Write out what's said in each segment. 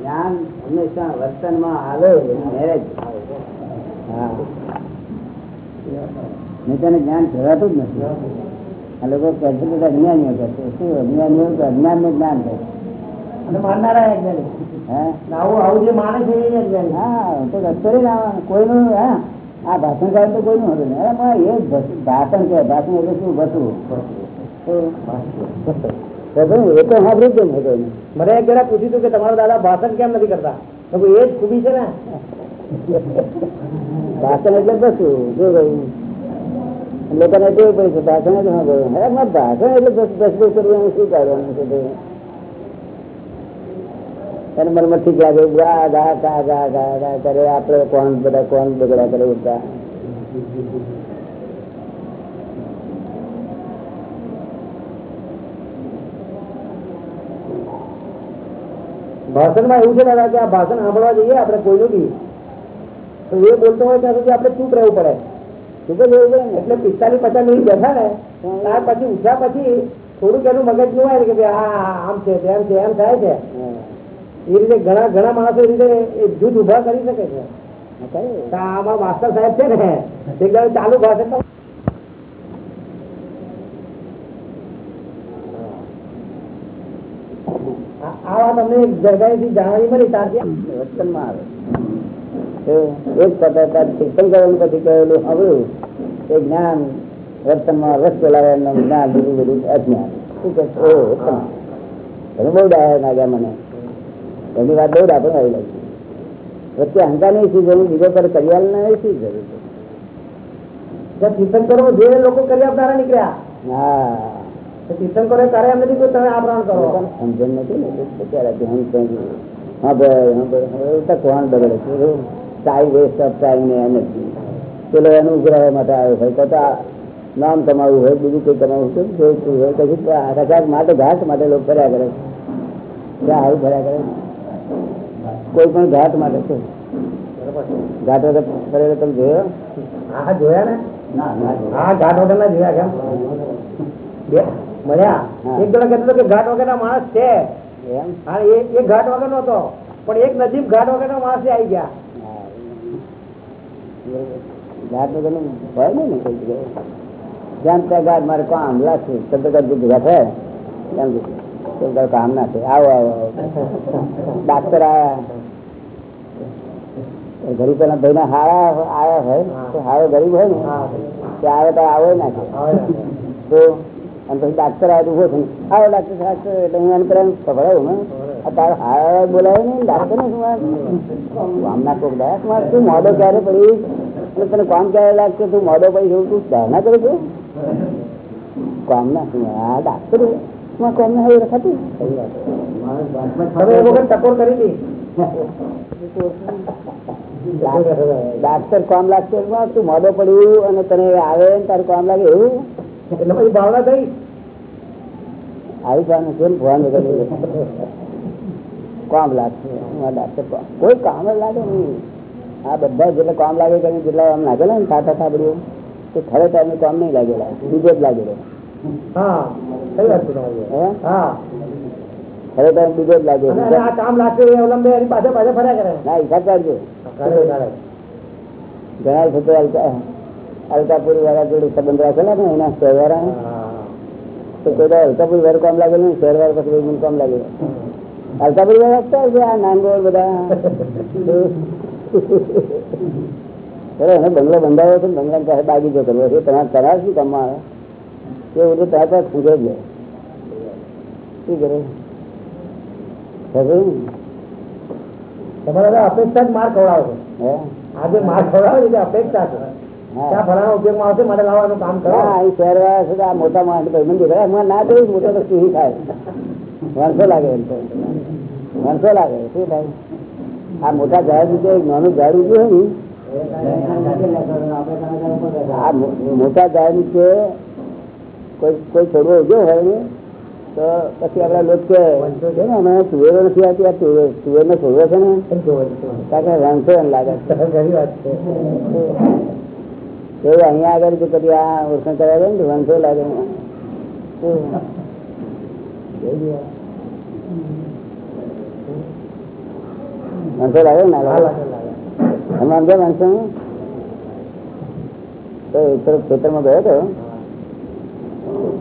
જ્ઞાન હંમેશા વર્તનમાં આવે મેરેજ હા. તને જ્ઞાન કહેવાતું જ નથી. આ લોકો કહે છે બધા અજ્ઞાનીઓ કહે છે શું અજ્ઞાનીઓ તો અજ્ઞાન. ને જ્ઞાન કહે હે ના કોઈનું આ ભાષણ કરે તો કોઈનું હતું નહીં. પણ એ ભાષણ કે ભાષણ એટલે શું? ભાઈ એ તો સાંભળ્યું જ નહીં કોઈને. મને એક જણા પૂછ્યું હતું કે તમારા દાદા ભાષણ કેમ નથી કરતા તો એ જ ખૂબી છે ને ભાષણ એટલે બસવું જો ભાઈ લોકોને ટેવ પડી છે ભાષણ એટલે હા ભાઈ અરે મારે ભાષણ એટલે બસ બસ બસ કરવું એનું શું કરવાનું છે ભાઈ એને મનમાં ઠીક લાગે ગા ગા ગા ગા ગા ગા કરે આપણે કોણ બધા કોણ બગડા કરે ઉઠતા ભાષણમાં એવું છે દાદા કે આ ભાષણ સાંભળવા જઈએ આપણે કોઈનું બી. તો એ બોલતો હોય ત્યાં સુધી આપણે ચૂપ રહેવું પડે. એટલે પિસ્તાલીસ પચાસ મિનિટ બેઠા ને ત્યાર પછી ઉઠ્યા પછી થોડુંક એનું મગજનું હોય ને કે ભાઈ આ આમ છે તેમ છે એમ થાય છે. એ રીતે ઘણા ઘણા માણસો એ રીતે જૂથ ઊભા કરી શકે છે. હા, આમાં માસ્ટર સાહેબ છે ને એકદમ ચાલુ ભાષણ એક જગ્યાએથી જાણવાની મળી ત્યારથી વર્તનમાં આવે. એક પદાર્થ ચિંતન કરેલું પછી કહેલું સાંભળ્યું. એ જ્ઞાન વર્તનમાં રસ બોલાવે જ્ઞાન બધું બધું અજ્ઞાન. શું. તમે બહુ ડાયા મને. એની વાત બહુ ડાપણ આવી લાગી. વચ્ચે અહંકાર નહીં શું જરૂર? બીજો પર કરિયાલ નહીં શું જરૂર? છે? જે લોકો કરી આપનારા નીકળ્યા. હા. તો તીર્થંકરો કરે એમ નથી કે તમે આ પ્રાણ કરો લોકોને સમજણ નથી ને એટલે બચારાથી હમ કહી હા ભાઈ હા ભાઈ હવે તો કોણ બગડે છે ટાઈમ વેસ્ટ ઓફ ટાઈમ ને એનર્જી પેલો એનું ઉઘરાવા માટે આવ્યો હોય તો તો આ નામ કમાવું હોય બીજું કંઈ કમાવું હોય જોઈતું હોય કશું રજાક માટે ઘાટ માટે લોકો ફર્યા કરે ક્યાં આવું ફર્યા કરે કોઈ પણ ઘાટ માટે છે ઘાટ વગર ફરેલો તમે જોયો હા જોયા ને ના ના જોયો. હા ઘાટ વગર ના જોયા કેમ બે મળ્યા. એક જણા કહેતો કે ઘાટ વગર માણસ છે. હા એ ઘાટ વગર નો હતો. પણ એક નજીક ઘાટ વગર માણસ આવી ગયા. ઘાટ વગરનું હોય ને ને કોઈ જગ્યાએ? જ્યાં ત્યાં ઘાટ મારે કામ ના થાય આવો આવો. ડાક્ટર આયા. ગરીબ પેલા ભાઈ ના હારા આવ્યા હોય તો હારો ગરીબ હોય ને તે આવે તો આવે ના તો અને પછી ડાક્ટર આવે ઊભો થઈને આવો ડાક્ટર સાહેબ એટલે હું એને પેલા ખબરાવું ને? તારે હારા બોલાવે ને ડાક્ટર ને શું? કામના કોક દયા મારે તું મોડો ક્યારે પડી? અને તને કામ ક્યારે લાગશે? તું મોડો પડી જવું તું ધારણા કરું છું? કામના શું આ ડાક્ટરમાં કામના હવે રખાતું ટકોર કરી દી. ડાક્ટર કામ લાગશે? તું મોડો પડ્યું અને તને આવે ને તારું કામ લાગે એવું? એટલે પછી ભાવના થઈ. આવી કામ કેમ ભગવાન વગર કામ લાગશે. હું આ ડાક્ટર કામ કોઈ કામ જ લાગે નહીં. આ બધા જેટલા કામ લાગે કરીને જેટલા આમ લાગેલા ને થાતા થાબડીઓ તે ખરેખર એમને કામ નહીં લાગેલા બીજો જ લાગેલો હા કઈ વાત છે તમારી. હે? હા. ખરેખર બીજો જ લાગેલો અને આ કામ લાગશે એ અવલંબે એની પાછળ પાછળ ફર્યા કરે. ના હિસાબ કાઢજો કરે, કરે. ઘણા લોકો અલકા અલકાપુરી વાળા જોડે સંબંધ રાખેલા ને એના શહેરવાળા? હા. તો કોઈ અલકાપુરી વાળું કામ લાગેલું શહેર શહેરવાળા પછી મને કામ લાગેલું અલકાપુરી વાળા આપતા હશે આ નાંગોળ બધા? એને બંગલો બંધાવ્યો છે બંગલા પાસે બાગીચો કરવો છે. તમારે કરાર શું કામમાં આવે? એ બધું ત્યાં ત્યાં ખૂંચે જ શું કરે? તમારે અપેક્ષા જ માર ખવડાવો છો. હે? આજે માર ખવડાવે છે અપેક્ષા છે. માટે છે માણસ ના મોટો તો થાય? લાગે એમ તો. લાગે. શું થાય? આ મોટા નાનું ઝાડ ઉભું હોય ને આ મોટા ઝાડ નીચે કોઈ કોઈ છોડવો ઉગ્યો હોય ને તો પછી આપડા લોકો કે છે ને અમે તુવેરો નથી આવતી આ તુવેર નો છોડવો છે ને? કારણ કે રણસો એમ લાગે. છે ઘણી વાત છે. એવું અહીંયા આગળ જો કદી આ ઓળખાણ કરાવે ને વાંધો લાગે? વાંધો લાગે ને સમજ્યા માણસો તો તરફ ખેતરમાં ગયો હતો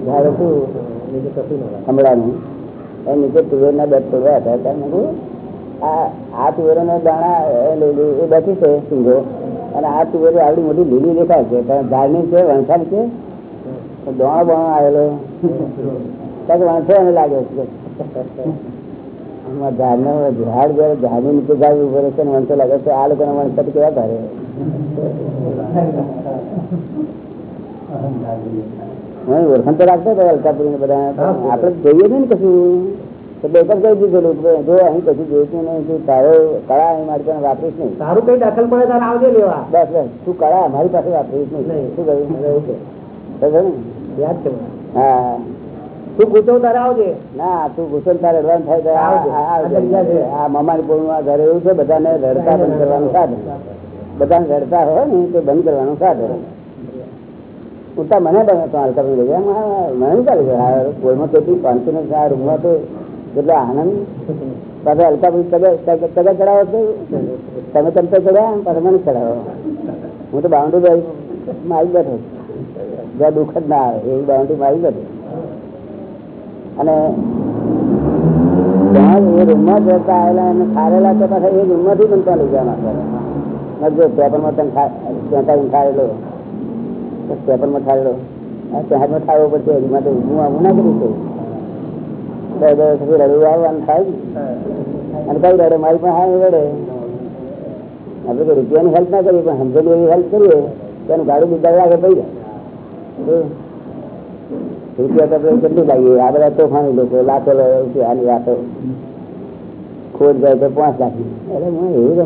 જ્યારે શું. હમણાંનું. એ નીચે તુવેરના દસ પડવા હતા. ત્યારે કીધું, આ આ તુવેરોના દાણા એ બેઠી છે સિંગો. અને આ તુવેરો આવડી મોટી લીલી દેખાય છે. કારણ ઝાડની છે વણસાની છે, તો દોણો બોણો આવેલો. કાંઈક વણસો એને લાગે છે. આમાં ઝાડનો ઝાડ જયારે ઝાડની નીચે ઝાડ ઊભો રહેશે ને વણસો લાગે છે, આ લોકોના વણસા કેવા કરે હું, ઓળખાણ તો રાખતો હતો અલકાપુરી ને બધા હા. આપણે જોઈએ છે ને કશું. તો બે જ દીધેલું જો અહીં કશું જોઈતું નહીં તું તારો કળા અહીં મારી પાસે વાપરીશ નહીં. સારું કઈ દાખલ પડે તારે આવજે લેવા. બસ બસ તું કળા મારી પાસે વાપરીશ નહીં. નહીં. શું કહ્યું? એવું છે. ખબર ને? યાદ છે હા. તું પૂછો તારે આવજે. ના તું ઘુસન તારે રડવાનું થાય તો આ- આવજે. મમાની પોળનું ઘરે એવું છે બધાને રડતા બંધ કરવાનું સાધન. બધાને રડતા હોય ને તે બંધ કરવાનું સાધન. ઉલટા મને બને તો અલકાપુરી લઈ મને- ચાલુ શું ચાલે છે આ કોઈમાં કેટલી કોન્ફિડન્સ આ રૂમમાં તો કેટલો આનંદ? પાસે હલકા તગા તગા ચડાવો છો? તમે તમે તો ચડ્યા, પાછા મને ચડાવો. હું તો બાઉન્ડ્રી મારી બેઠો જ્યાં દુઃખ જ ના આવે, એવી બાઉન્ડ્રી મારી બેઠો અને ત્યાં એ રૂમમાં જતા આવેલા અને ખારેલા તો પાછા એ રૂમમાંથી બનતા લઈ જવા મારે જો પેપરમાં તને ત્યાં ખારેલો પેપરમાં ખારેલો. ત્યાં ખાવો પડશે એમાં તો હું આવું ના કરી શકું બે રડવું થાય. અને કઈ રડે મારી પાસે હા રડે. આપણે રૂપિયાની હેલ્પ ના કરીએ પણ સમજેલી એવી હેલ્પ કરીએ તો એનું ગાડું બીજા લાગે પડી જાય. રૂપિયા તો કેટલું લાગીએ આ બધા તોફાની લોકો લાખો રૂપિયાની વાતો. ખોટ જાય તો પાંચ લાખ અરે હું એવું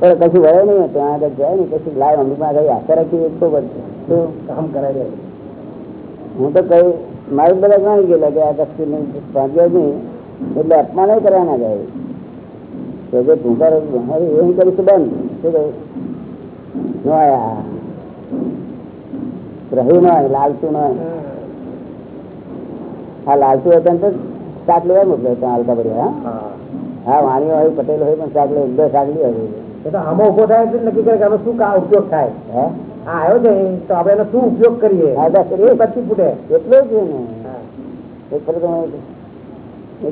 પણ કશું ભરે નહીં ત્યાં આગળ જાય ને કશું લાવ અમની માં આગળ આશા રાખી એક તો બધું શું કામ કરાય દે. હું તો કઈ મારી બધા જાણી ગયેલા કે આ કશું નહીં ભાગ્યો નહીં એટલે અપમાન નહીં કરવાના જાય તો જે તું કરે અરે એવું કરીશું બંધ શું કહ્યું ન આયા રહ્યું ન લાલતું ન આ લાલતું હતા ને તો શાક લેવા મોકલે ત્યાં હાલકા પડી હા હા. હા વાણીઓ હોય પટેલ હોય પણ શાક લે બે શાક લઈ આવે એ તો આમાં ઊભો થાય એટલે નક્કી કરે કે આનો શું કા ઉપયોગ થાય હે આ આવ્યો છે તો આપણે એનો શું ઉપયોગ કરીએ? હા કરીએ પછી ફૂટે. એટલું જ ને. તો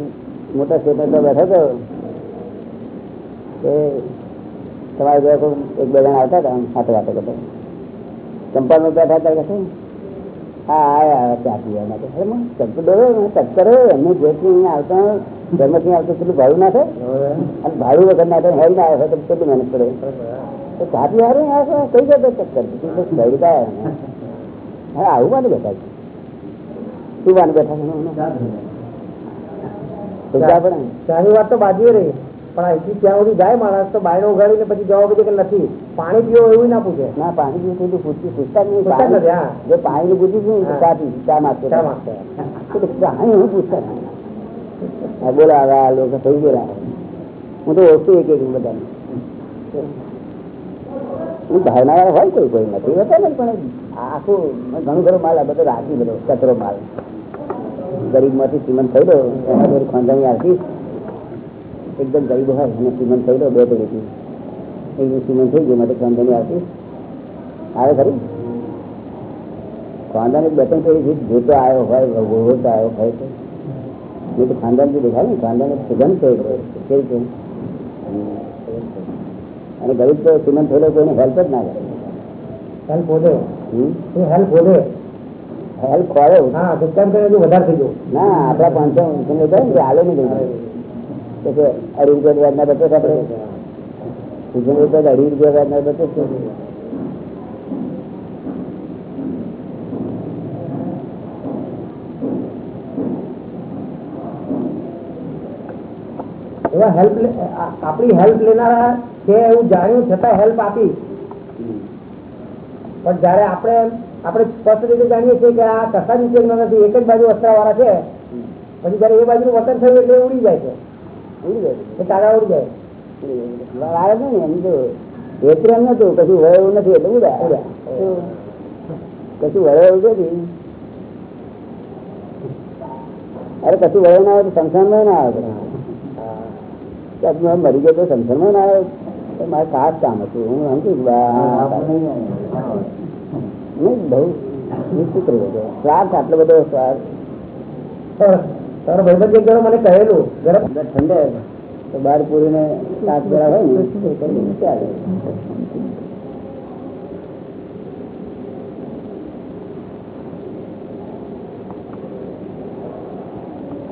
મોટા સ્ટેટર બેઠો હતો કે તમારે જોડે એક બે જણા આવતા હતા સાથે વાતો કરતા ચંપાલમાં બેઠા હતા કશું? હા આયા ચા પીવા માટે. અરે મને ચક્કર ડરો મને ચક્કર એમને જેટલી આવતા ઘરમાંથી આવતો પેલું ભાડું ના થાય અને ભાડું વગર ના થાય હેરી ના આવે તો કેટલી મહેનત પડે તો ચા પીવા હારું આ શું? કઈ જતો ચક્કર બીજું તો ગઈ કાંઈ નહીં. હા આવું મને બેઠા છે શું વાને બેઠા છે તો ચા પડે ને. ચાની વાત તો બાજુએ રહી પણ અહીંથી ત્યાં સુધી જાય માણસ તો બાયણો ઉગાડીને પછી જવાબ દે કે નથી પાણી પીવો એવું ના પૂછે ના પાણી પીવું તો પૂછતું પૂછતા જ નહીં પૂછતા જ નથી, હા. જો પાણી નું પૂછ્યું ને તો ચા પી ચા માંગતો શા માટે? એટલે પાણી હું પૂછતા જ નહીં. હા બોલા હવે આ લોકો થઈ ગયેલા હું તો ઓળખું એક એક બધાને વાળા હોય કોઈ કોઈ નથી. હોતા ને પણ આખું ઘણું ઘણો માલ, આ બધો રાખી બધો કચરો માલ. ગરીબમાંથી શ્રીમંત થઈ ગયો, એના થોડી ખોંદાણી આવતી એકદમ ગરીબ હોય અને શ્રીમંત થઈ ગયો, બે પેઢીથી. એકદમ શ્રીમંત થઈ ગયો, માટે ખોંદાણી આવતી આવે ખરી? ખાનદાન એક પેઢીથી જોતો આવ્યો હોય ભોગવતો આવ્યો હોય તો. એ તો ખાનદાન દેખાય ને ખાનદાન એક સુગંધ ગયો કેવી છે અને ગરીબ તો શ્રીમંત થયેલો કોઈને હેલ્પ જ ના કરે. હેલ્પ વધે હેલ્પ વધે હેલ્પ કરે. હા ડિસ્કાઉન્ટ કરે એટલું વધારે થઈ ગયું. ના આપડા પાંચસો તમે કહે ને આલે નહીં ગયું તો કે અઢી રૂપિયા વ્યાજના બચત આપણે અઢી રૂપિયા વ્યાજના બચત છે એવા હેલ્પ આપણી હેલ્પ લેનારા છે એવું જાણ્યું છતાં હેલ્પ આપી. પણ જયારે આપણે આપણે સ્પષ્ટ રીતે જાણીએ છીએ કે આ કશા જ નથી એક જ બાજુ વસ્ત્રાવાળા છે પછી જયારે એ બાજુ વતન થયું એટલે ઉડી જાય છે. ઉડી. એ તારા ઉડી જાય. આવે ને એમ તો હેતર એમ નતું કશું વળે એવું નથી એટલે ઉડ્યા. ઉડ્યા. કશું નથી. અરે કશું વયો ના આવે તો સંસારમાં ના આવે. મરી ગયો તો સંસારમાં ના આવે. મારે ખાસ કામ હતું. હું સમજુ નહીં બહુ નિશ્ચિત રહ્યો સ્વાર્થ આટલો બધો સ્વાર્થ તારો ભાઈબંધ એક મને કહેલું ગરમ ઠંડે તો બહાર પૂરીને સાત વેળા હોય ને ચાલે.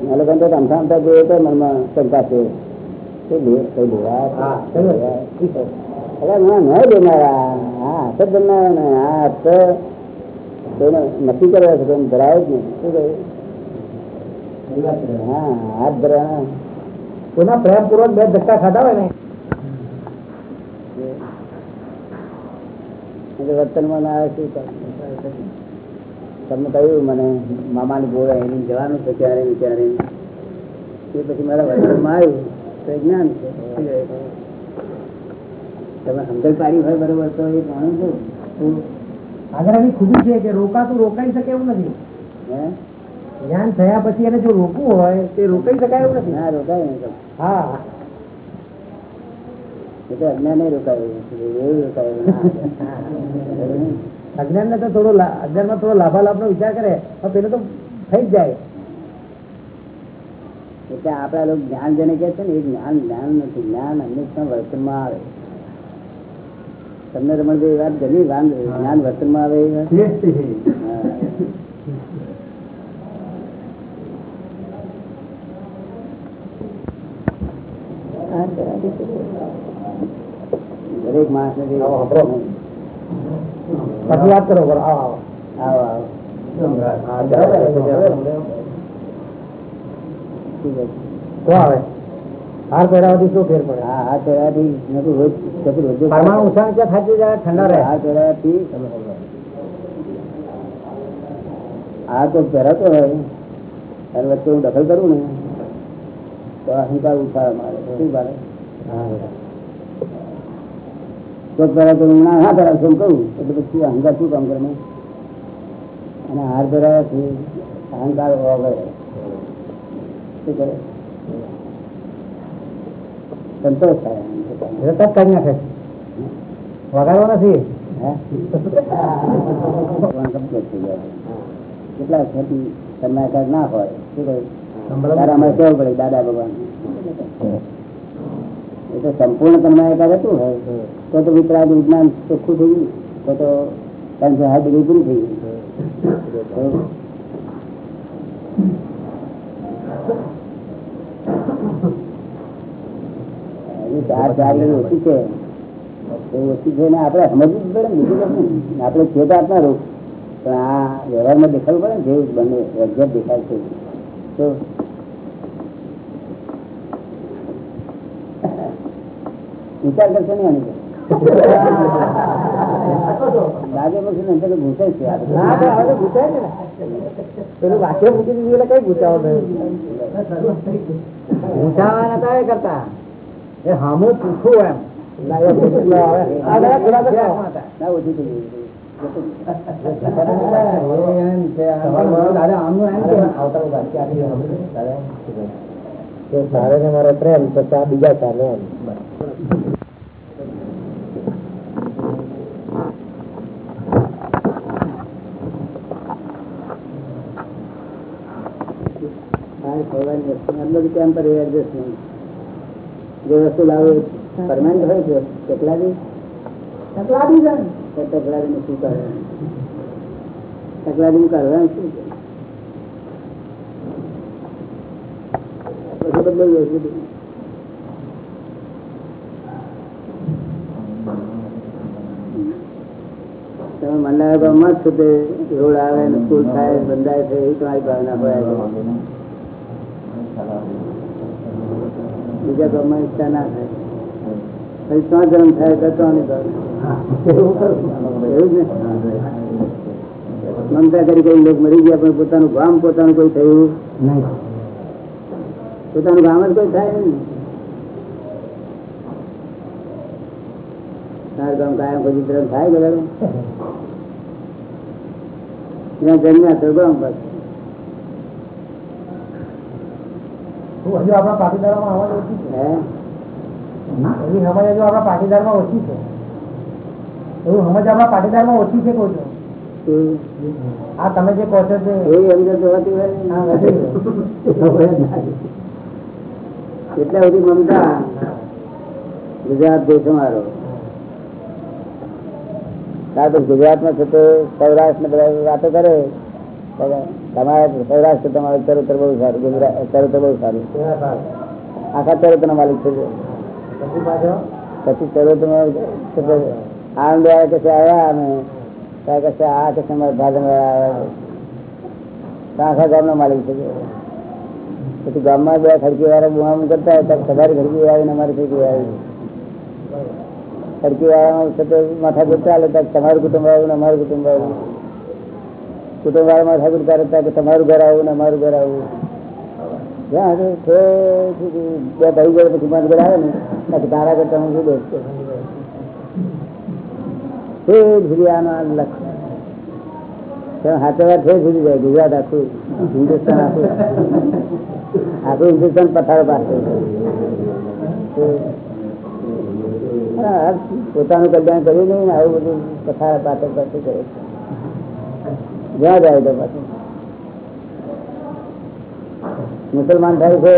આ તો અમથા અમથા જોઈએ તો મનમાં શંકા છે. નક્કી કરવા છે કોઈને ધરાવે જ નહીં શું કહ્યું વર્તનમાં આવે શું? તમને કહ્યું મને મામાની ગોળે એની જવાનું છે ક્યારે ક્યારે એ પછી મારા વર્તનમાં આવ્યું. તો જ્ઞાન છે. તમે સમજણ પાડી હોય બરોબર તો એ જાણું છું. શું? આગળ છે કે રોકાતું રોકાઈ શકે એવું નથી. હે? જ્ઞાન થયા પછી એને જો રોકવું હોય તે રોકાઈ શકાય એવું નથી. ના રોકાય નહીં હા. એ તો અજ્ઞાન રોકાયું. એવું રોકાયું? અજ્ઞાન ને તો થોડો અજ્ઞાનમાં થોડો લાભાલાભ નો વિચાર કરે તો પેલો તો થઈ જ જાય. એટલે આપડા લોકો જ્ઞાન જેને કે છે ને એ જ્ઞાન જ્ઞાન નથી. જ્ઞાન હંમેશા વર્તનમાં આવે. તમને રમણભાઈ એ વાત ગમી વાંધ જ્ઞાન વર્તનમાં આવે દરેક માણસ ને પછી વાત કરો આવો આવો. આવો આવો હા, બરાબર. ઠીક છે. તો આવે. હાર પહેરાવાથી શું ફેર પડે? હા હાથ પહેરવાથી નતું રોજ રોજ પરમાણુ જરા ઠંડા રહે. પહેરવાથી આ તો પહેરાતો હોય. અને વચ્ચે હું દખલ કરું ને તો અહંકાર ઉઠાવે મારે. શું મારે તો પહેલા તો હું ના ના પહેરાવશો એમ કહું. એટલે પછી અહંકાર શું કામ કરે? અને હાર પહેરાવવાથી અહંકાર વગર શું કરે? સંતોષ થાય. એ તો નાખે વગાડવો નથી? ગયા. કેટલા ખેતી સન્માયકાર ના હોય. શું કહ્યું? કેવું પડે? દાદા ભગવાન. એ તો સંપૂર્ણ તન્માયકાર હતું. હોય તો તો વિતરાગ વિજ્ઞાન ચોખ્ખું થઈ ગયું. તો તો ડિગ્રી પૂરી થઈ ગઈ હજી ચાર ચાર ઓછી છે. એ ઓછી છે ને આપણે સમજવું જ પડે ને બીજું કશું નહીં. આપણે છે તો આપના રોગ પણ આ વ્યવહારમાં દેખાવું પડે ને જેવું બંને એક્ઝેક્ટ દેખાય છે. તો વિચાર કરશો ને આની. લાગે પછી અંદર છે. પેલું વાક્ય મૂકી દીધું એટલે કઈ ગુચાવાના તો કરતા. એ હામો પૂછવું એમ. સારે ને મારો પ્રેમ તો આ બીજા ચાલે એમ. હા, ખોરવાની જે વસ્તુ લાવે પરમાનન્ટ હોય છે કેટલા દી. કેટલા દી શું કરવાનું? તકલાદી નું કરવાનું શું છે? પછી બદલાઈ જાય બધું. તમે મંડાવે તો મત રોડ આવે ને સ્કૂલ થાય બંધાય છે એ તમારી ભાવના હોય. છે. બીજા ગામમાં ઈચ્છા ના થાય. પછી જન્મ થાય તો ત્યાં એવું જ ને? મમતા કરી કઈ લોક મરી ગયા પણ પોતાનું ગામ પોતાનું કોઈ થયું? નહીં. પોતાનું ગામ જ કોઈ થાય નહીં? તારું ગામ કાયમ કોઈ વિતરણ થાય બધા ત્યાં જન્મ્યા તો ગામ બસ હજુ આપણા પાટીદારોમાં અવાજ ઓછી છે. એવી સમજ હજુ આપણા પાટીદારમાં ઓછી છે. એવું સમજ આપણા પાટીદારમાં ઓછી છે કહું આ તમે જે કહો છો તે તો હોતી હોય ને. હા, વધી. એટલે બધી મમતા. ગુજરાત દેશ મારો ગુજરાતમાં છે તે સૌરાષ્ટ્ર ને બધા વાતો કરે તમારે સૌરાષ્ટ્ર તમારે ચરોતર બહુ સારું ગુજરાત ચરોતર બહુ સારું. આખા ચરોતર નો માલિક છે પછી ચરોતર આનંદ વાળા કે છે આવ્યા અને ત્યાં કશે આ કે છે અમારા ભાજન વાળા આવ્યા આખા ગામનો માલિક છે પછી ગામમાં બે ખડકી વાળા બુહામ કરતા હોય ત્યારે તમારી ખડકી આવીને અમારી ખડકી આવી ખડકી વાળા માથા ચાલે ત્યારે તમારું કુટુંબ આવ્યું ને અમારું કુટુંબ આવ્યું કુટુંબ વાળા માથાકૂટ કરે ત્યારે કે તમારું ઘર આવ્યું ને અમારું ઘર આવ્યું જ્યાં સુધી ઠેઠ સુધી બે ભાઈ ગયા પછી મારું ઘર આવે ને ત્યાં કે તારા કરતા હું શું બેસતો ઠેઠ સુધી આનો આ લખ. સાચા વાત ઠેઠ સુધી જાય ગુજરાત આખું હિન્દુસ્તાન આખું. આખું હિન્દુસ્તાન પથારો પાસે હા, પોતાનું કલ્યાણ કર્યું નહીં ને આવું બધું પથાર પાછળ પાછળ કરે છે. જ્યાં જાય તો પાછું. મુસલમાન થાય છે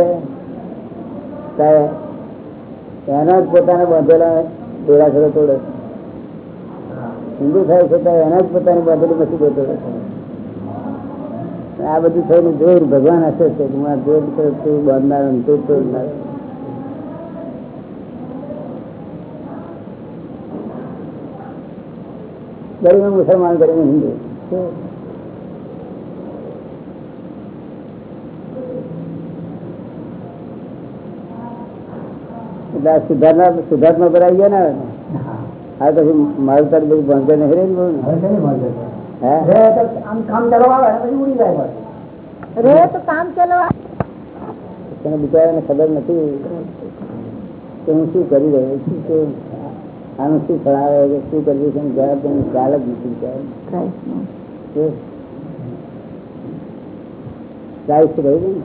એના જ પોતાને બાંધેલા દેરાસરો તોડે હિન્દુ થાય છે ત્યારે એના જ પોતાની બાંધેલી મસીદો તોડે આ બધું થઈને જોર ભગવાન હશે છે, હું આ જોર તો બાંધનાર તું તોડનાર. મુસલમાન કરીને હિન્દુ. એટલે સુધાર્થમાં ભરાઈ ગયા ને હા. પછી મારું તારી બધું બંધ? નહીં રહે બિચારાને ખબર નથી કે હું શું કરી રહ્યો છું કે આનું શું ફળાવે કે શું કરવું છે જવાબ તેને ખ્યાલ જ નથી? ચાલીસ રહ્યું ને?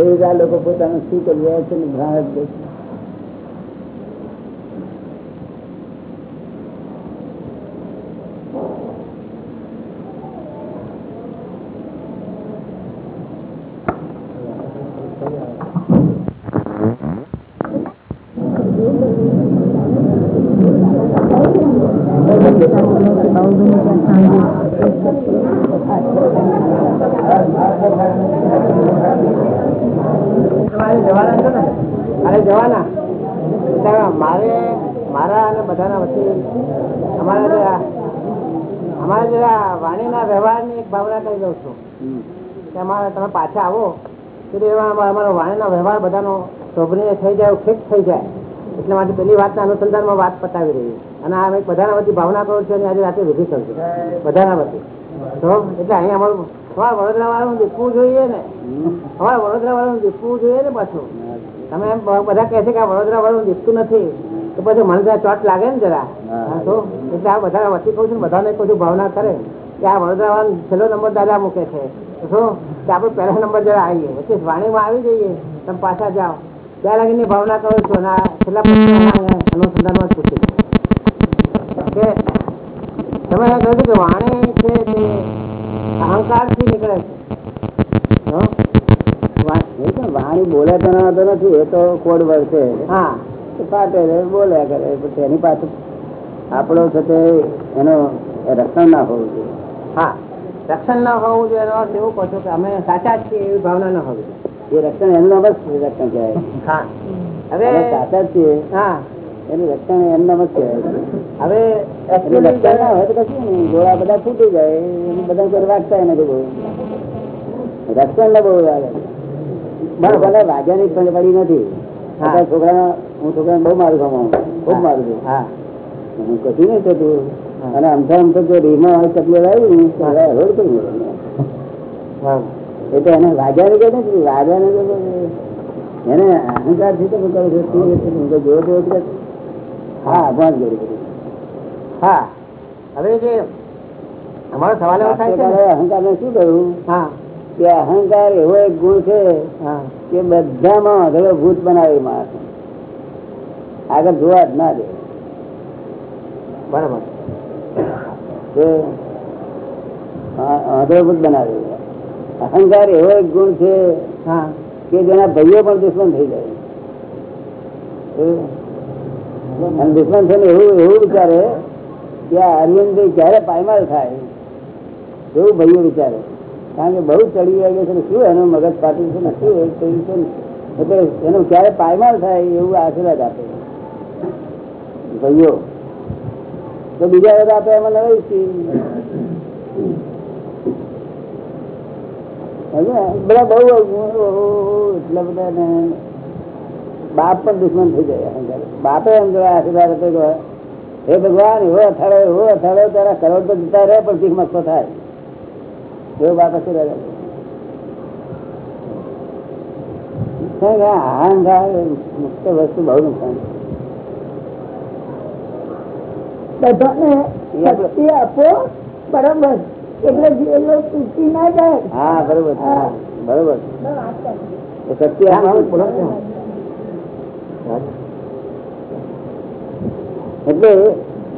એ લોકો પોતાનું શું કરી રહ્યા છે ને જ નથી. તમારે જવાના છો ને અરે જવાના એટલે મારે મારા અને બધાના વચ્ચે અમારા જે આ- અમારા જે આ વાણીના વ્યવહારની એક ભાવના કહી દઉં છું હમ. અમારે તમે પાછા આવો. તો એવા અમારો અમારો વ્યવહાર બધાનો શોભનીય થઈ જાય, ફિક્સ થઈ જાય. એટલે માટે પેલી વાતના અનુસંધાનમાં વાત પતાવી રહી. અને આ બધાના વતી ભાવના કરો છો આજે રાતે વિધિ કરજો બધાના વતી. તો એટલે અહીંયા અમારું તમારે વડોદરા વાળાનું દીપવું જોઈએ ને. અમારે વડોદરા વાળાનું દીપવું જોઈએ ને પાછું. તમે એમ બધા કહે છે કે આ વડોદરા વાળું દીપતું નથી. તો પછી મને ચોટ લાગે ને જરા. તો એટલે આ બધા વચ્ચે કહું છું બધાને કહું છું ભાવના કરે. કે આ વડોદરા છેલ્લો નંબર દાદા મૂકે છે. શું? કે આપણે પહેલા નંબર જરા આવીએ. વચ્ચે વાણીમાં આવી જઈએ. તમે પાછા જાઓ. ત્યાં લાગીની ભાવના કરો છો. આ છેલ્લા અનુસંધાનમાં જ પૂછ્યું. કે તમે એમ કહ્યું કે વાણી છે તે અહંકારથી નીકળે છે. એ વાણી બોલે તો ના નથી. એ તો કોડ વર્ડ છે. હા. ફાટે બોલ્યા કરે. પછી એની પાછળ આપણો છે તે એનો રક્ષણ ના હોવું જોઈએ. હા. રક્ષણ ન હોવું જોઈએ એનો અર્થ એવો કહો કે અમે સાચા જ છીએ એવી ભાવના ન હોવી એ રક્ષણ જ રક્ષણ કહેવાય. હા. હવે સાચા છીએ. હા. એનું રક્ષણ કહેવાય. હવે રક્ષણ ના હોય તો કશું ગોળા બધા ફૂટી જાય. એનું બધા કોઈ વાગતા નથી બહુ રક્ષણ ના બહુ લાગે બરાબર. બરાબર વાગ્યાની પડી નથી. છોકરા હું છોકરાને બહુ મારું કમાવું ખૂબ મારું છું. હા. હું કશું નહીં થતું. અને અમથા અમથા જો રીમાં હોય ચકલી લાવ્યું ને તો રોડ કરી. એ તો એને વાગ્યા કે નથી વાગ્યા ને એને અહંકારથી તો હું કરું છું તું એ હું તો આભાર જોડી હા. હવે જે અમારો સવાલ એવો થાય છે અહંકાર ને શું કહ્યું? હા. કે અહંકાર એવો એક ગુણ છે હા. કે બધામાં અધળો ભૂત બનાવે માણસ. આગળ જોવા જ ના દે. બરાબર. કે બનાવે અહંકાર એવો એક ગુણ છે કે જેના ભાઈઓ પણ દુશ્મન થઈ જાય. અને દુશ્મન છે ને એવું એવું વિચારે કે આ અરવિંદભાઈ ક્યારે પાયમાલ થાય? એવું ભાઈઓ વિચારે. કારણ કે બહુ ચડી ગયા છે ને શું એનું મગજ પાટી છે ને શું એ કર્યું છે એટલે એનું ક્યારે પાયમાલ થાય એવું આશીર્વાદ આપે. ભાઈઓ તો બીજા બધા આપે એમાં નવાઈ છે સમજ્યા? બધા બહુ એટલા બધા ને બાપ પણ દુશ્મન થઈ જાય અહંકાર. બાપે એમ જોયા આશીર્વાદ આપે કે હે ભગવાન એવો અથાડો એવો અથાડો તારા કરોડ તો જતા રહે, પણ શીખ મસ્તો થાય એવો બાપ આશીર્વાદ આપે કારણ કે આ અહંકાર મુક્ત વસ્તુ બહુ નુકસાન છે. બધાને શક્તિ આપો બરાબર. એટલે જેલો તૂટી ના જાય. હા બરોબર. બરોબર. શક્તિ. એટલે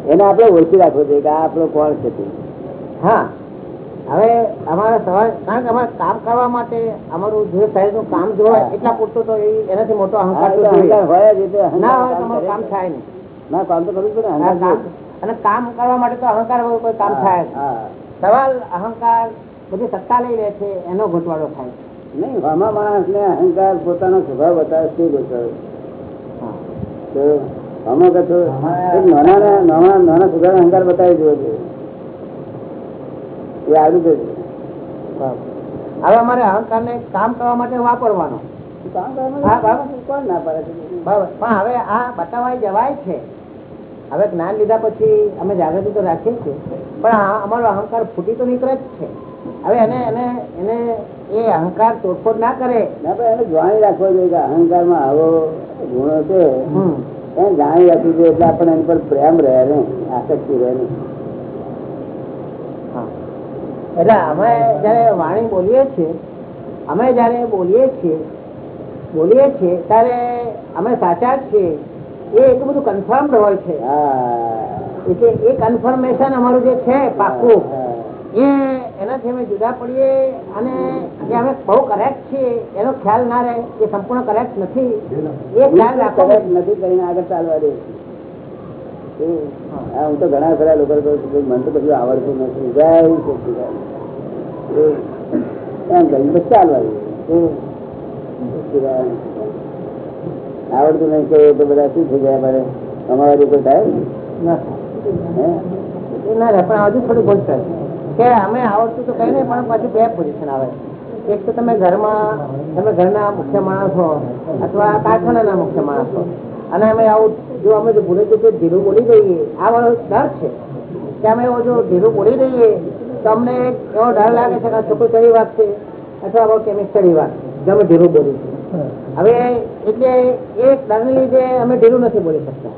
એને આપણે ઓળખી રાખવું જોઈએ કે આ આપણો કોણ છે તે. હા. હવે અમારા સવાલ કારણ કે અમારે કામ કરવા માટે અમારું જે શહેરનું કામ જોવા એટલા પૂરતું તો એનાથી મોટો અહંકાર હોય ના હોય તો અમારું કામ થાય નહીં. ના કામ તો કરવું પડે અને કામ કરવા માટે તો અહંકાર વગર કોઈ કામ થાય. સવાલ અહંકાર બધી સત્તા લઈ લે છે એનો ઘોટવાળો થાય નહીં આમાં માણસ ને અહંકાર પોતાનો સ્વભાવ બતાવે શું બતાવે અમુક નાના નાના નાના છોકરાને અહંકાર બતાવી દેવો છે. એ આવડું છે. હવે અમારે અહંકાર ને કામ કરવા માટે વાપરવાનો. કામ કરવા કોણ ના પાડે. પણ હવે આ બતાવાય જવાય છે. હવે જ્ઞાન લીધા પછી અમે જાગૃતિ તો રાખીએ છીએ. પણ અમારો અહંકાર ફૂટી તો નીકળે જ છે. હવે એને એને એને એ અહંકાર તોડફોડ ના કરે. એને જાણી રાખવો જોઈએ કે અહંકારમાં આવો ગુણો છે. એને જાણી રાખવું જોઈએ એટલે આપણે એની પર પ્રેમ રહે ને આસક્તિ રહે નહીં હા. એટલે અમે જયારે વાણી બોલીએ છીએ અમે જયારે બોલીએ છીએ બોલીએ છીએ ત્યારે અમે સાચા જ છીએ. એ એટલું બધું કન્ફર્મ હોય છે. એટલે એ કન્ફર્મેશન અમારું જે છે પાકું એ એનાથી અમે જુદા પડીએ અને જે અમે બહુ કરેક્ટ છીએ એનો ખ્યાલ ના રહે એ સંપૂર્ણ કરેક્ટ નથી. એ ખ્યાલ રાખો. નથી કરીને આગળ ચાલવા દે. હું તો ઘણા ખરા લોકો મન તો બધું આવડતું નથી. જય એમ કરીને ચાલવા દે. આવડતું નહીં કે તો બધા શું થઈ જાય મારે અમારા કોઈ થાય ને? રહે પણ હજુ થોડું બોલશે કે અમે આવડતું તો કઈ નહીં પણ પાછું બે પોઝિશન આવે. એક તો તમે ઘરમાં તમે ઘરના મુખ્ય માણસ હો અથવા કારખાનાના મુખ્ય માણસ હો. અને અમે આવું જો અમે જો ભૂલે જઈએ ઢીલું બોલી જઈએ આ વાળો ડર છે. કે અમે એવો જો ઢીલું બોલી જઈએ તો અમને એવો ડર લાગે છે કે આ છોકરું વાત છે અથવા કેમિસ્ટરી વાત જો અમે ઢીલું બોલીશું. હવે એટલે એ ડરને લીધે અમે ઢીલું નથી બોલી શકતા.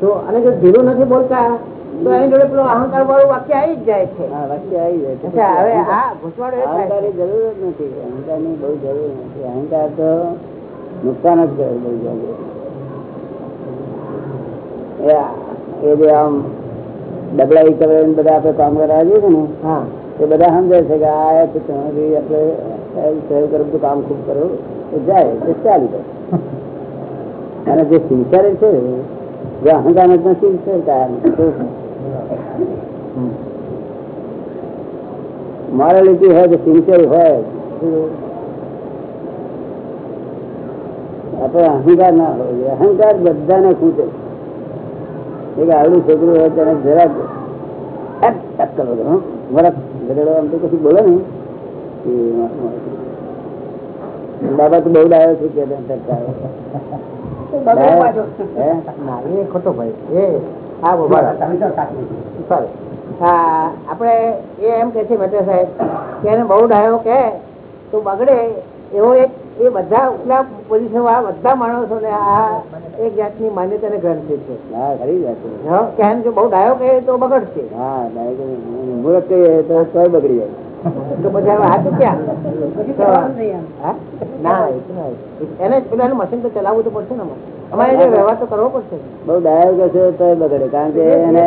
તો અને જો ઢીલું નથી બોલતા તો એની જોડે પેલો અહંકાર વાળું વાક્ય આવી જ જાય છે. વાક્ય આવી જાય હવે આ જરૂર જ નથી. અહંકારની બહુ જરૂર નથી. અહંકાર તો નુકસાન જ કરે બહુ જરૂર. એ જે આમ ડબલાઈ કરે બધા આપણે કામ કરાવવા જઈએ છે ને હા. એ બધા સમજે છે કે આ આપણે સહેજ કરો તો કામ ખૂબ કરો એ જાય એ ચાલી જાય અને જે સિન્સર છે જે અહંકાર નથી સિન્સર કાયમ મોરાલિટી હોય તો સિન્સિયર હોય આપણે અહંકાર ના હોય જોઈએ. અહંકાર બધાને ખૂટે એક આવડું છોકરું હોય તેને જરાક ટક ટક કરો તો, હં? વરખ ગધેડો આમ તો કશું બોલે ને એ બાબા તો બહુ ડાયો છે કે? ના ખોટો ભાઈ. એ હા બોલો Sorry. હા આપણે એ એમ કે છે મેટર સાહેબ કે એને બહુ ડાયો કે તો બગડે એવો એક એ બધા ઉપલા પોઝિશન વાળા બધા માણસોને આ એક જાતની માન્યતા ને ગ્રંથિ છે. હા છે. કે બહુ ડાયો કહે તો બગડશે. હા ડાયો મૂર્ખ કહીએ તો બગડી જાય. તો પછી હવે ક્યાં? ના એ તો ના. એને પેલું મશીન તો ચલાવવું તો પડશે ને અમારે. અમારે જે વ્યવહાર તો કરવો પડશે. બહુ ડાયો કરશે તો બગડે કારણ કે એને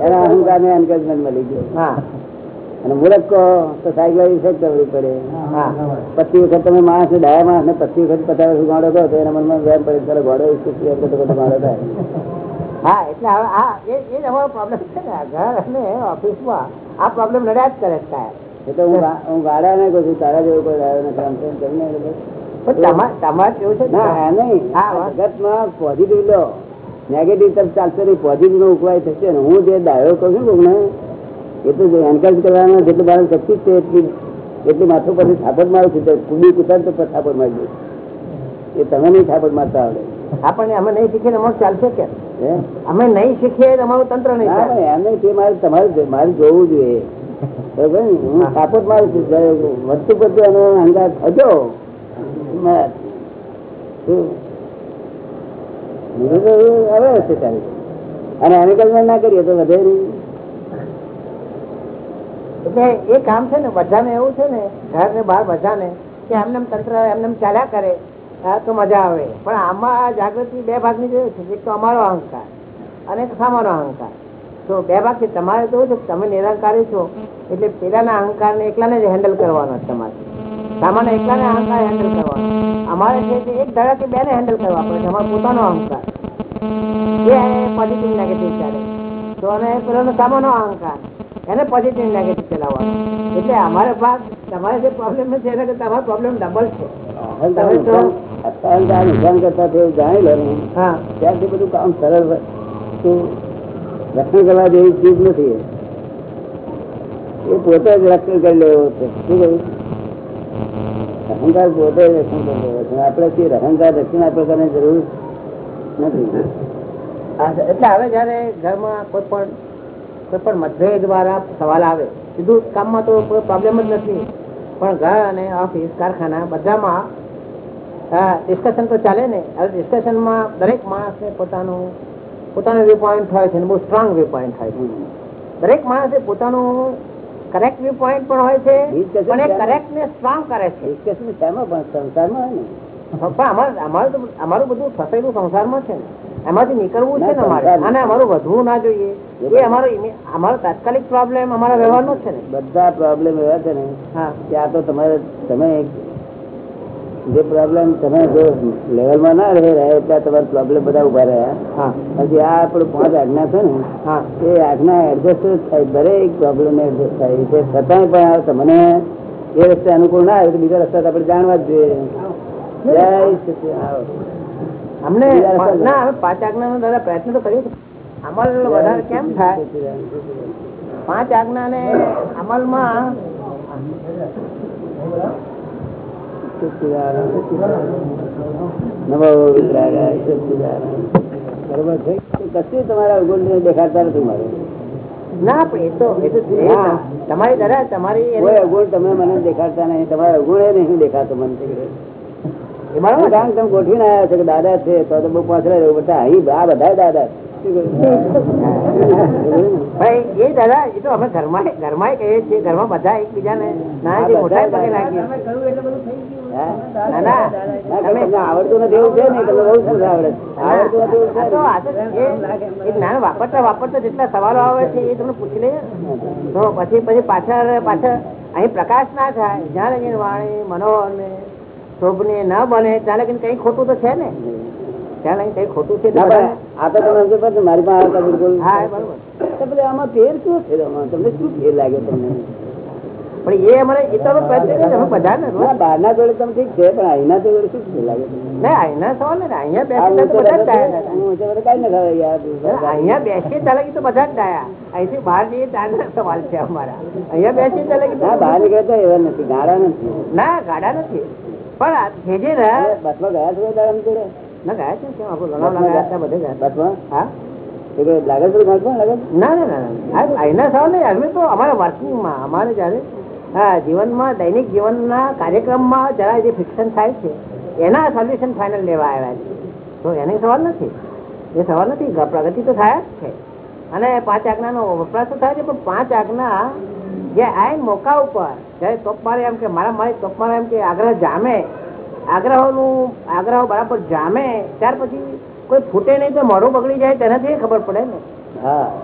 એના અહંકાર ને એન્કરેજમેન્ટ મળી ગયો. હા. અને મૂર્ખ કહો તો સાયકલ ઇફેક્ટ કરવી પડે. પચીસ વખત તમે માણસ ને ડાયા માણસ ને પચીસ વખત પચાસ વખત ગાડો કહો તો એના મનમાં વેમ પડે ચાલો ગાડો ઇફેક્ટ એટલે તો બધો ગાડો થાય. હા એટલે હવે આ એ એ જ અમારો પ્રોબ્લેમ છે ને. ઘર અને ઓફિસમાં આ પ્રોબ્લેમ લડ્યા જ કરે છે હું ગાડા ને કહું તારા જેવો કોઈ ડાયો નથી આમ તેમ કરીને એટલે બસ. પણ તમારે તમારે કેવું છે ના? આ નહીં. હા, આ વાત. જગતમાં પોઝિટિવ લો. નેગેટિવ તરફ ચાલશે નહીં પોઝિટિવ નો ઉપાય થશે ને. હું જે ડાયો કરું છું એ તો એન્કરેજ કરવાનો જેટલું મારું શક્તિ છે એટલી એટલી માથું પરથી થાપડ મારું છું. તો કુતર તો થાપડ મારી એ તમે નહીં થાપડ મારતા આવડે. આપણને અમે નહીં શીખીએ અમારું ચાલશે કે અમે નહીં શીખીએ અમારું તંત્ર નહીં એમ નહીં તે મારે તમારે મારે જોવું જોઈએ? હું. મારું છું વધતું એનો અંદાજ થજો હવે હશે ચાલે અને એનિકલમેન્ટ ના કરીએ તો વધે નહીં. એટલે એ કામ છે ને બધાને એવું છે ને ઘર ને બહાર બધાને કે એમને એમ તંત્ર એમને ચાલ્યા કરે તો મજા આવે. પણ આમાં જાગૃતિ બે ભાગની જોઈએ છે એક તો અમારો અહંકાર અને એક સામાનો અહંકાર. તો બે ભાગ છે તમારે તો તમે નિરંકારી છો એટલે પેલાના અહંકારને એકલાને જ હેન્ડલ કરવાનો તમારે. સામાન્ય એકલાને અહંકાર હેન્ડલ કરવાનો. અમારે છે એક ધડા કે બેને હેન્ડલ કરવા પડે તમારો પોતાનો અહંકાર. એ પોઝિટિવ નેગેટિવ ચાલે. તો અને પેલાનો સામાનો અહંકાર એને પોઝિટિવ નેગેટિવ ચલાવવાનો. એટલે અમારે ભાગ તમારે જે પ્રોબ્લેમ છે એને તમારો પ્રોબ્લેમ ડબલ છે. અહંકાર નુકસાન કરતા જાણી લો ને ત્યારથી બધું કામ સરળ રક્ષણ કરવા જેવી ચીજ નથી. એ. પોતે જ રક્ષણ કરી લેવો છે. શું કહ્યું? અહંકાર પોતે રક્ષણ કરી લેવો છે. આપણે તે અહંકાર રક્ષણ આપણે જરૂર નથી. એટલે હવે જયારે ઘરમાં કોઈ પણ કોઈ પણ મતભેદ વાળા સવાલ આવે, સીધું કામમાં તો કોઈ પ્રોબ્લેમ જ નથી. પણ ઘર અને ઓફિસ કારખાના બધામાં ડિસ્કશન તો ચાલે ને. હવે ડિસ્કશનમાં દરેક માણસને પોતાનું પોતાનો વ્યૂ પોઈન્ટ હોય છે બહુ સ્ટ્રોંગ વ્યૂ પોઈન્ટ હોય છે દરેક માણસે પોતાનું કરેક્ટ વ્યૂ પોઈન્ટ પણ હોય છે પણ એ કરેક્ટ ને સ્ટ્રોંગ કરે છે. સંસારમાં અમારું બધું ફસાયેલું સંસારમાં છે ને. એમાંથી નીકળવું છે ને અમારે. અને અમારું વધવું ના જોઈએ. એ અમારો અમારો તાત્કાલિક પ્રોબ્લેમ અમારા વ્યવહારનો છે ને. બધા પ્રોબ્લેમ એવા છે ને હા. કે આ તો તમારે તમે જે પ્રોબ્લેમ તમે જો લેવલમાં ના રહે રહ્યા ત્યાં તમારા પ્રોબ્લેમ બધા ઊભા રહ્યા. હા. પછી આ આપણું પાંચ આજ્ઞા છે ને એ આજ્ઞા એડજસ્ટ થાય દરેક પ્રોબ્લેમ એડજસ્ટ થાય. છે છતાંય પણ તમને એ રસ્તે અનુકૂળ ના આવે તો બીજા રસ્તા આપણે જાણવા જ જોઈએ. અમને ના પાંચ પાંચ આજ્ઞાનો દાદા પ્રયત્ન તો કરીએ અમલ વધારે કેમ થાય? પાંચ આજ્ઞા ને અમલમાં નમો સચ્ચિદાનંદ. બરોબર છે કશું તમારા અવગુણ દેખાડતા નથી મારે ના પણ એ તો એ તો તમારી દાદા તમારી કોઈ અવગુણ તમે મને દેખાડતા નહીં. તમારા અવગુણ નહીં દેખાતો મને એ કારણ તમે ગોઠવીને આવ્યા છો કે દાદા છે? તો તો બહુ પાછળ રહેવું બધા અહીં આ બધા દાદા. ભાઈ એ દાદા એ તો અમે ઘરમાં ઘરમાં કહીએ છીએ. ઘરમાં બધા એકબીજાને નાના જે મોટા પગે લાગીએ? ના ના ના, આવડતું નથી એવું છે ને તમને બહુ શું આવડે આવડતું ને? વાપરતા વાપરતા જેટલા સવાલો આવે છે એ તમને પૂછી લઈએ તો પછી પછી પાછળ પાછળ અહીં પ્રકાશ ના થાય જ્યાં લગીન વાણી મનોહર ને શોભને ન બને ત્યાં લગીને કઈ ખોટું તો છે ને ત્યાં લગીન કઈ ખોટું છે ના, તમે મારી પાસે બિલકુલ હા બરોબર આમાં ફેર શું છે તમને શું ફેર લાગે તમને પણ એ અમારે એ પ્રયત્ન કરીએ અમે બધા ને. ના બહારના જોડે તમે ઠીક છે પણ અહીંના જોડે શું? અહીંના સવાલ ને અહીંયા તો બધા જ ડાયા. અહીંયા બેસીએ તો બધા જ અહીંથી બહાર જઈએ ત્યાંના સવાલ છે અમારા. અહીંયા બેસીએ ત્યાં ના બહાર નીકળે તો એવા નથી ગાડા નથી. ના ગાડા નથી. પણ જે જે રહ્યા બસમાં ગયા છો જોડે? ના ગયા છે કેમ? આપણું લગાવ લગાવ્યા હતા બધે ગયા? બસમાં? હા. લાગે છે? ના ના ના ના. સાવ અહીંના નહીં અમે તો અમારા વર્કિંગમાં અમારે જ્યારે હા, જીવનમાં, દૈનિક જીવનના કાર્યક્રમમાં જરા જે ફિક્શન થાય છે, એના સોલ્યુશન ફાઇનલ લેવા આવ્યા છે. તો એને સવાલ નથી. એ સવાલ નથી પ્રગતિ તો થાય જ છે. અને પાંચ આજ્ઞાનો વપરાશ તો થાય છે, પણ પાંચ આજ્ઞા જે આ મોકા ઉપર જયારે તોપ મારે એમ કે, મારા મારી તોપ મારે એમ કે, આગ્રહ જામે. આગ્રહોનું, આગ્રહો બરાબર જામે. ત્યાર પછી કોઈ ફૂટે નહીં તો મોઢું બગડી જાય, તેનાથી ખબર પડે ને.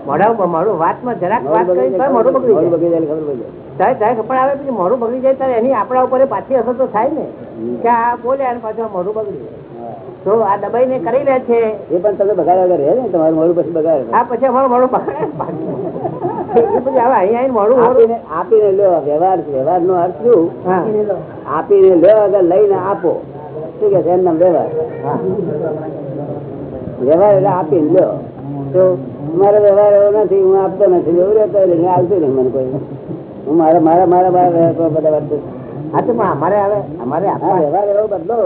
મોઢા મોઢું વાતમાં જરાક વાત કરી મોઢું બગડી જાય. બગડી ત્યારે ત્યારે ખબર આવે પછી મોઢું બગડી જાય ત્યારે એની આપણા ઉપર પાછી અસર તો થાય ને. કે આ અને પાછું મોઢું બગડી જાય. તો આ દબાઈને કરી લે છે. એ પણ તમે બગાડ્યા કરે ને તમારું મોડું પછી બગાડે. આ પછી અમારું મોડું બગડે આપીને લો વ્યવહાર વ્યવહાર નો અર્થ શું? હા. આપીને લો અગર લઈને આપો. શું કે છે? એમ વ્યવહાર. વ્યવહાર એટલે આપીને લ્યો તો મારો વ્યવહાર એવો નથી હું આપતો નથી એવું રહેતો એટલે આવતું નહીં મને કોઈ. હું મારા મારા મારા મારા બધા વાત હા તો અમારે આવે અમારે વ્યવહાર એવો બદલો.